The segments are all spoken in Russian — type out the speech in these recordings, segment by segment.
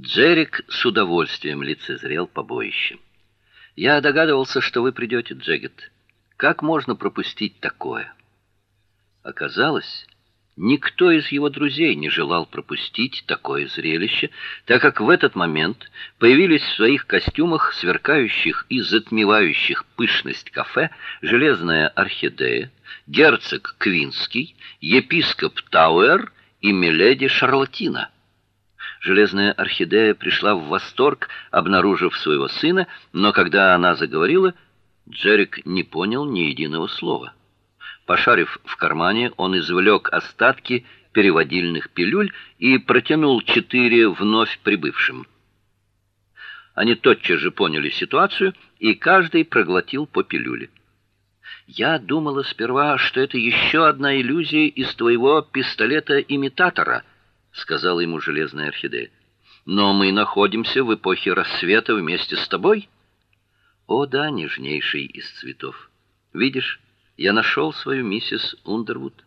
Джерик с удовольствием лицезрел побоище. Я догадывался, что вы придете, Джегет. Как можно пропустить такое? Оказалось, никто из его друзей не желал пропустить такое зрелище, так как в этот момент появились в своих костюмах, сверкающих и затмевающих пышность кафе, железная орхидея, герцог Квинский, епископ Тауэр и миледи Шарлатина. Железная орхидея пришла в восторг, обнаружив своего сына, но когда она заговорила, Джерик не понял ни единого слова. Пошарив в кармане, он извлек остатки переводильных пилюль и протянул четыре вновь прибывшим. Они тотчас же поняли ситуацию, и каждый проглотил по пилюле. Я думала сперва, что это еще одна иллюзия из твоего пистолета-имитатора, сказала ему железная орхидея. Но мы находимся в эпохе рассвета вместе с тобой. О да, нежнейший из цветов. Видишь, я нашел свою миссис Ундервуд.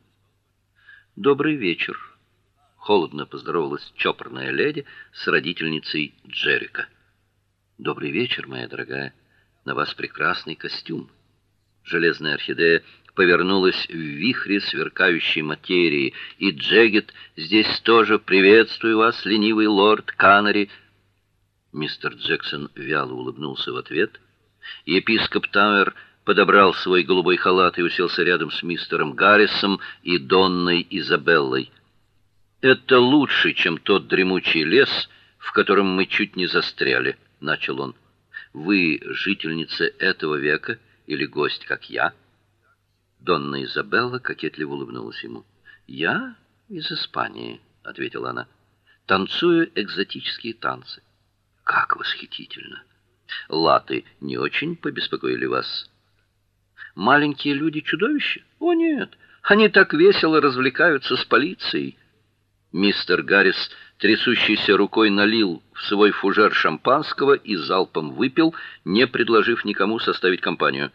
Добрый вечер. Холодно поздоровалась чопорная леди с родительницей Джерика. Добрый вечер, моя дорогая. На вас прекрасный костюм. Железная орхидея повернулась в вихре сверкающей материи, и Джегет здесь тоже приветствую вас, ленивый лорд Канари. Мистер Джексон вяло улыбнулся в ответ. Епископ Тауэр подобрал свой голубой халат и уселся рядом с мистером Гаррисом и Донной Изабеллой. Это лучше, чем тот дремучий лес, в котором мы чуть не застряли, начал он. Вы жительница этого века или гость, как я? Донна Изабелла кокетливо улыбнулась ему. Я из Испании, ответила она. Танцую экзотические танцы. Как восхитительно. Латы не очень побеспокоили вас? Маленькие люди чудовища? О нет, они так весело развлекаются с полицией. Мистер Гаррис трясущейся рукой налил в свой фужер шампанского и залпом выпил, не предложив никому составить компанию.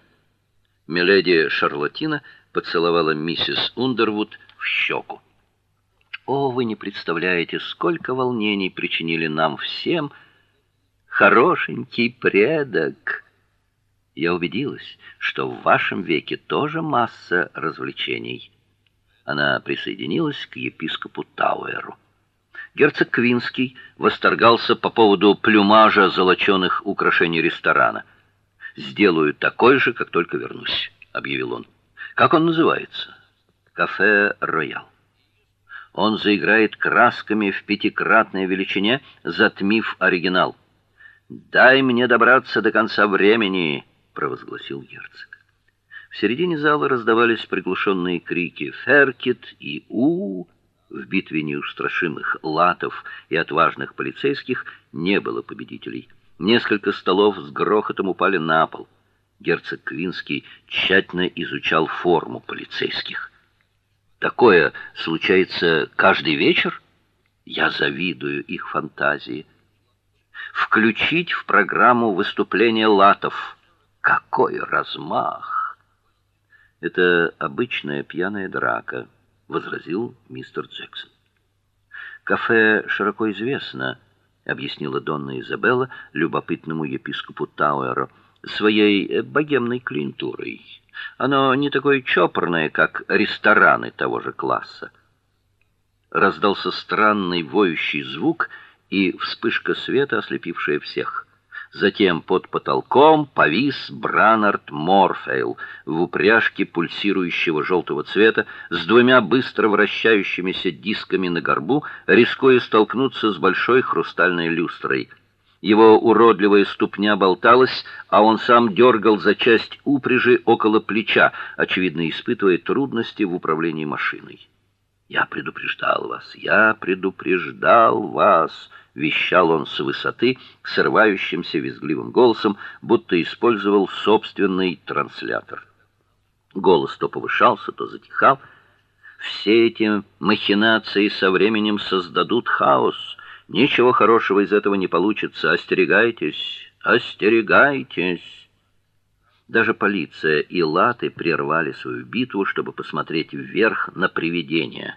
Миледи Шарлатина поцеловала миссис Ундервуд в щеку. О, вы не представляете, сколько волнений причинили нам всем, хорошенький предок. Я убедилась, что в вашем веке тоже масса развлечений. Она присоединилась к епископу Тауэру. Герцог Квинский восторгался по поводу плюмажа золочёных украшений ресторана. Сделаю такой же, как только вернусь, объявил он. Как он называется? Кафе Роял. Он заиграет красками в пятикратной величине, затмив оригинал. Дай мне добраться до конца времени, провозгласил герцог. В середине зала раздавались приглушенные крики «Феркет» и «У!». В битве неустрашимых латов и отважных полицейских не было победителей. Несколько столов с грохотом упали на пол. Герцог Квинский тщательно изучал форму полицейских. Такое случается каждый вечер? Я завидую их фантазии включить в программу выступления латов. Какой размах! Это обычная пьяная драка, возразил мистер Джексон. Кафе широко известно, объяснила Донна Изабелла любопытному епископу Тауэру своей богемной клиентурой. Оно не такое чопорное, как рестораны того же класса. Раздался странный воющий звук, и вспышка света, ослепившая всех. Затем под потолком повис Бранард Морфейл в упряжке пульсирующего желтого цвета с двумя быстро вращающимися дисками на горбу, рискуя столкнуться с большой хрустальной люстрой. Его уродливая ступня болталась, а он сам дергал за часть упряжи около плеча, очевидно испытывая трудности в управлении машиной. Я предупреждал вас, я предупреждал вас, вещал он с высоты срывающимся визгливым голосом, будто использовал собственный транслятор. Голос то повышался, то затихал. Все эти махинации со временем создадут хаос. Ничего хорошего из этого не получится. Остерегайтесь, остерегайтесь. Даже полиция и латы прервали свою битву, чтобы посмотреть вверх на привидение.